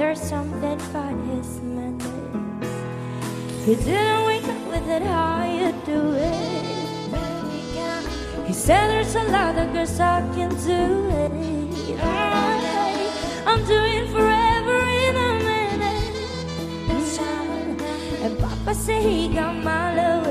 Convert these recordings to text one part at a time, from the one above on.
There's something for his methods. He didn't wake up with it, how you do it. He said there's a lot of girls I can do it. I'm doing forever in a minute. And Papa said he got my love.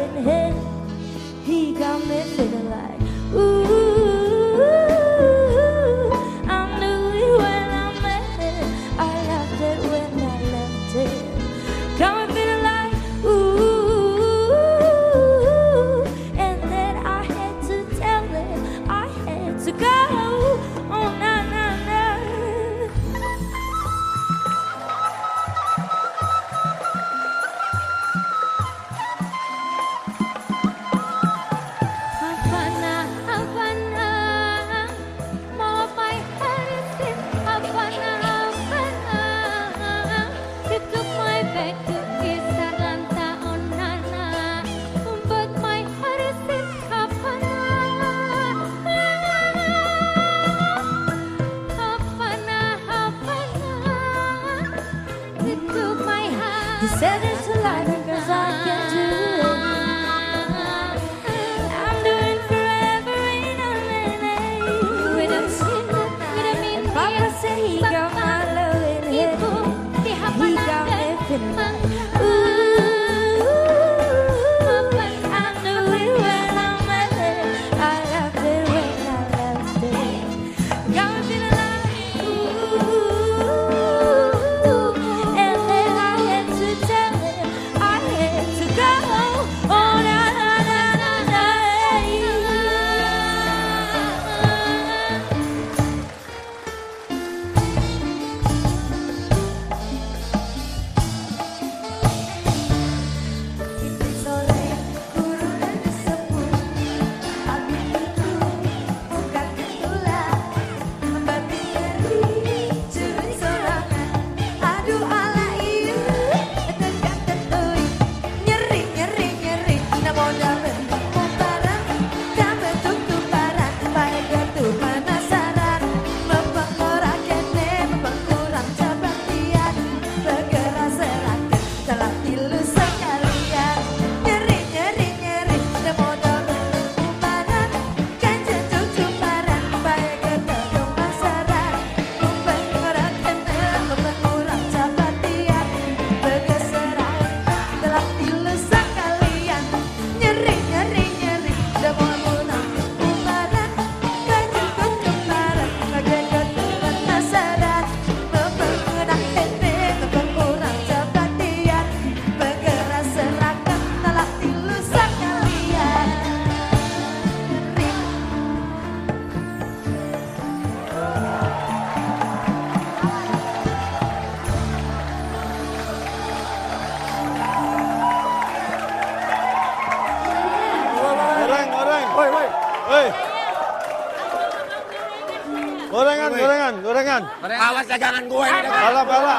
Awas dagangan gue ini. dagangan. Pala, pala.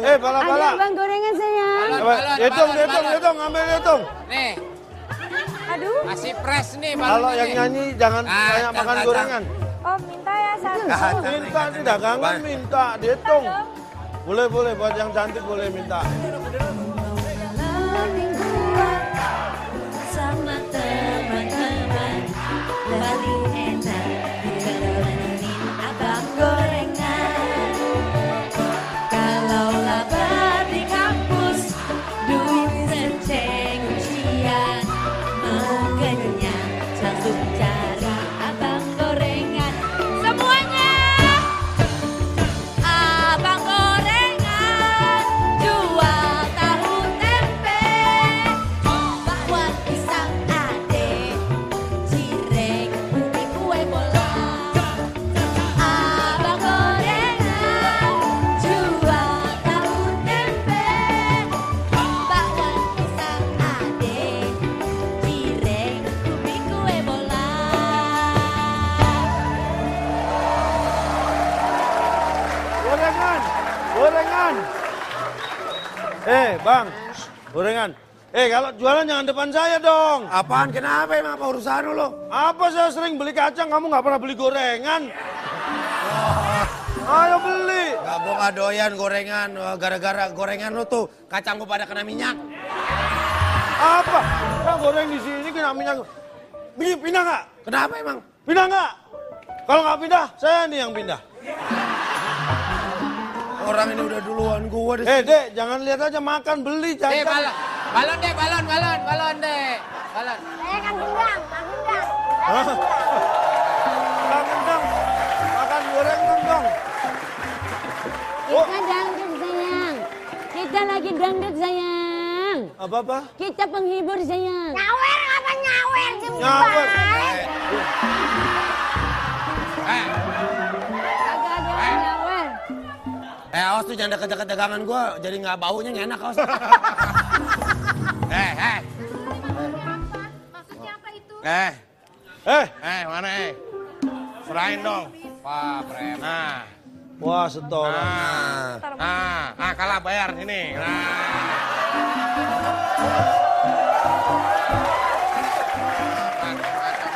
Eh, pala, pala. Ada bang gorengan sayang. Balon, Coba, balon, hitung, balon, hitung, balon. hitung, ambil hitung. Nih, Aduh. masih fresh nih balon Kalau yang nyanyi jangan Ah, banyak makan datang. gorengan. Oh minta ya satu. Minta sih dagangan minta, dihitung. Boleh, boleh buat yang cantik boleh minta. Bang, gorengan. Eh, kalau jualan jangan depan saya dong. Apaan kenapa emang apa urusan lu? Apa saya sering beli kacang, kamu nggak pernah beli gorengan? Ayo beli. Gak, gua gak doyan gorengan. Wah, Gara-gara gorengan lu tuh kacang gua pada kena minyak. Apa? Saya goreng di sini kena minyak. Bini pindah nggak? Kenapa emang? Pindah nggak? Kalau nggak pindah, saya nih yang pindah. Orang ini udah duluan gua di Eh, dek, jangan lihat aja makan, beli, Dek, jajan. balon. Balon deh, balon, balon, balon deh. Balon. Saya kan gendang, kan gendang. Hah? Makan goreng kentang. Oh, Kita dangdut sayang. Kita lagi dangdut sayang. apa-apa? Kita penghibur sayang. Nyawer apa nyawer? Nyawer. Eh, eh awas tuh jangan deket-deket dagangan gua. Jadi nggak baunya nggak enak awas. eh, eh. Maksudnya apa itu? Eh, Eh, eh mana eh? Serahin dong. Wah, preman. Nah, wah setoran. nah, nah, ah kalah bayar sini. Nah.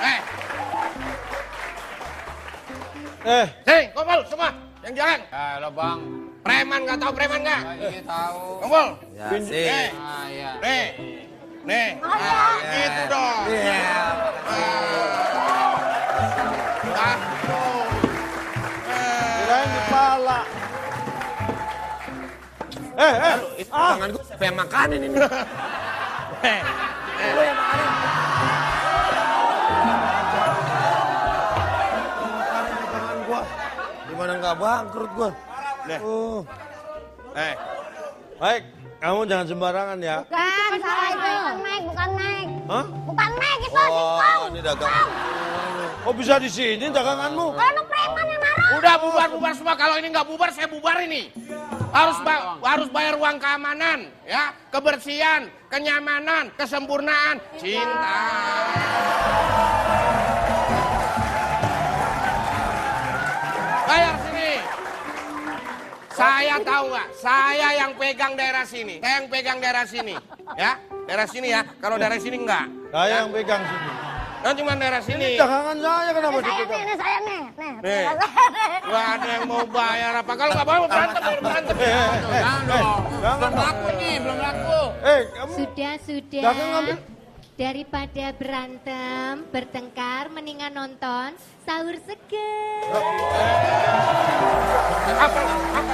Eh, Eh, sini, kumpul semua. Yang jalan. Ya, lo bang. Preman nggak tahu preman nggak? Iya tahu. Kumpul. Ya, sih. Eh, Ah, iya. nih, nih. Ah, gitu dong. Iya. Ah. Eh, kirain. Eh, eh, itu ah, tangan gua siapa yang makanin ini? Eh, eh. Lu yang makanin. Makanin di tangan gua. Gimana nggak bangkrut gua? Nih. Oh. Eh, baik, kamu jangan sembarangan ya. Bukan, salah itu. Bukan naik, bukan naik. Hah? Bukan naik itu, Oh, singkong. ini dagang. Oh, bisa di sini daganganmu? Kalau preman yang marah. udah bubar bubar semua. Kalau ini nggak bubar, saya bubar ini. Harus ba- harus bayar uang keamanan, ya, kebersihan, kenyamanan, kesempurnaan, cinta. Bayar. Saya tahu nggak? Saya yang pegang daerah sini. Saya yang pegang daerah sini, ya. Daerah sini ya. Kalau daerah sini enggak. Saya yang pegang sini. Kan cuma daerah sini. Dagangan saya kenapa Saya nih, dipegang? ini saya nih. Nih, Nih. saya nih. Gak ada yang mau bayar apa. Kalau nggak mau berantem, berantem. Eh, eh, eh, Jangan dong. jangan Belum dong. laku nih, belum laku. Eh, kamu Sudah, sudah. dagang ngambil. Daripada berantem, bertengkar, mendingan nonton sahur seger. Apa? Apa?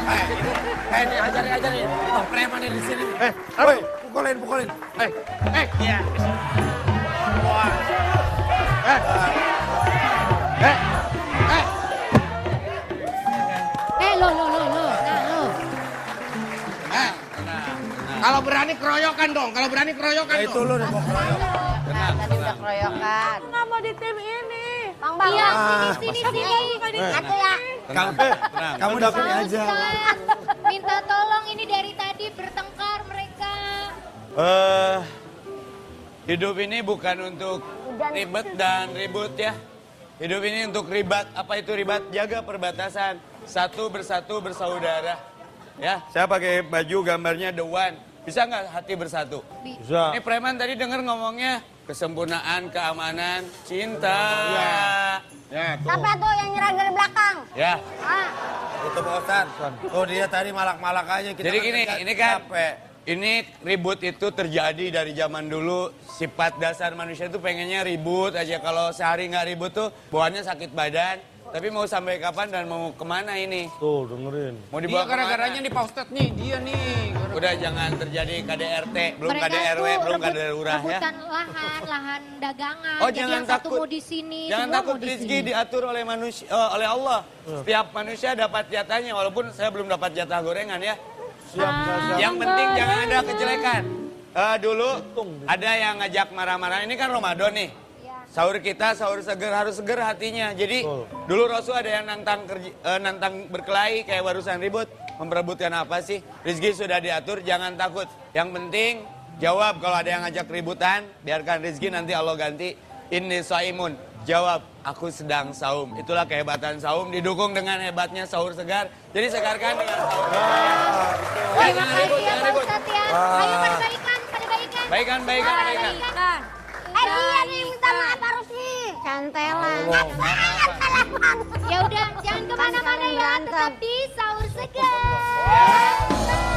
Eh, ini ajarin ajarin. Oh, preman di sini. Eh, woi, Pukulin, pukulin. Eh, eh, iya. Wah. Eh. Eh. Eh. Kalau berani keroyokan dong. Kalau berani keroyokan Eh, dong. itu lu nih mau keroyok. Nah, tadi udah keroyokan. Nggak mau di tim ini. Bang Bang. Iya, sini, sini, sini. Aku ya. Kamu, eh, kamu dapat aja. Ustaz, minta tolong ini dari tadi bertengkar mereka. Eh, hidup ini bukan untuk ribet dan ribut ya. Hidup ini untuk ribat. Apa itu ribat? Jaga perbatasan. Satu bersatu bersaudara. Ya, saya pakai baju gambarnya The One. Bisa nggak hati bersatu? Bisa. Ini preman tadi denger ngomongnya kesempurnaan, keamanan, cinta. Ya, tuh. Siapa tuh yang nyerang dari belakang? Ya. Ah, Itu Pak Ustadz. Oh, dia tadi malak-malak aja. Kita Jadi kan gini, ini kan capek. ini ribut itu terjadi dari zaman dulu. Sifat dasar manusia itu pengennya ribut aja. Kalau sehari nggak ribut tuh bawaannya sakit badan. Tapi mau sampai kapan dan mau ke mana ini? Tuh, dengerin. Mau Dia dibawa gara-garanya ke mana? nih Pak Ustadz nih, dia nih. Udah jangan terjadi KDRT, belum mereka KDRW, belum rebut- KDRURah ya. rebutan lahan, lahan dagangan. Oh Jadi jangan yang satu takut. mau di sini, jangan semua takut mau di rezeki sini. diatur oleh manusia, eh, oleh Allah. Setiap manusia dapat jatahnya, walaupun saya belum dapat jatah gorengan ya. Siap, siap, siap. Yang penting jangan ada kejelekan. Eh, dulu ada yang ngajak marah-marah. Ini kan Ramadan nih. Sahur kita sahur seger harus seger hatinya. Jadi Betul. dulu Rasul ada yang nantang kerja, eh, nantang berkelahi kayak barusan ribut, memperebutkan apa sih? Rizki sudah diatur, jangan takut. Yang penting jawab kalau ada yang ngajak ributan, biarkan Rizki nanti Allah ganti. Ini saimun. Jawab, aku sedang saum. Itulah kehebatan saum didukung dengan hebatnya sahur segar. Jadi segarkan dengan sahur. Terima kasih ya Pak Ustadz ya. Ayo pada baikan, pada baikan. Baikan, baikan, baikan. Eh dia nih yang minta maaf harus nih. Cantelan. Ya udah, jangan ke mana-mana ya. Tetap di sahur segar.